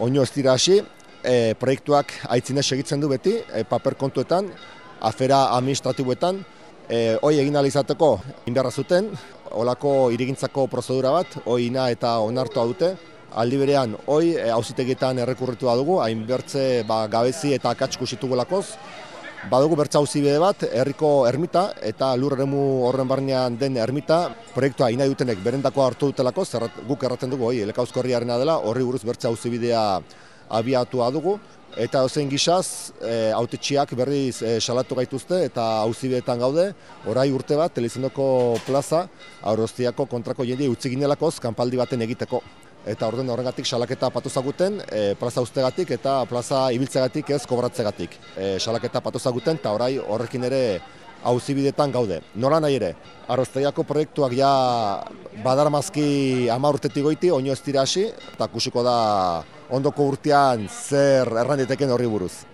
oino ez dira hasi, e, proiektuak aitzine segitzen du beti, e, paper kontuetan, afera administratiboetan, e, hoi egin izateko inberra zuten, olako irigintzako prozedura bat, hoi ina eta onartua dute, aldi berean hoi e, errekurritua dugu, hainbertze ba, gabezi eta akatsku lakoz, Badugu bertza hauzi bat, herriko ermita eta lur eremu horren barnean den ermita, proiektua ina dutenek berendako hartu dutelako, zerrat, guk erraten dugu, hoi, elekauzkorriarena dela, horri buruz bertza hauzi bidea abiatua dugu, eta ozein gisaz, e, autetxiak berriz e, salatu gaituzte eta hauzibeetan gaude, orai urte bat, telizendoko plaza, aurroztiako kontrako jende utzi ginelakoz, kanpaldi baten egiteko eta orden horrengatik salaketa patuzaguten e, plaza ustegatik eta plaza ibiltzegatik ez kobratzegatik. E, salaketa patuzaguten eta orai horrekin ere hauzibidetan gaude. Nola nahi ere, arrozteiako proiektuak ja badarmazki ama urtetik goiti, oino ez dira hasi, eta kusiko da ondoko urtean zer erranditeken horri buruz.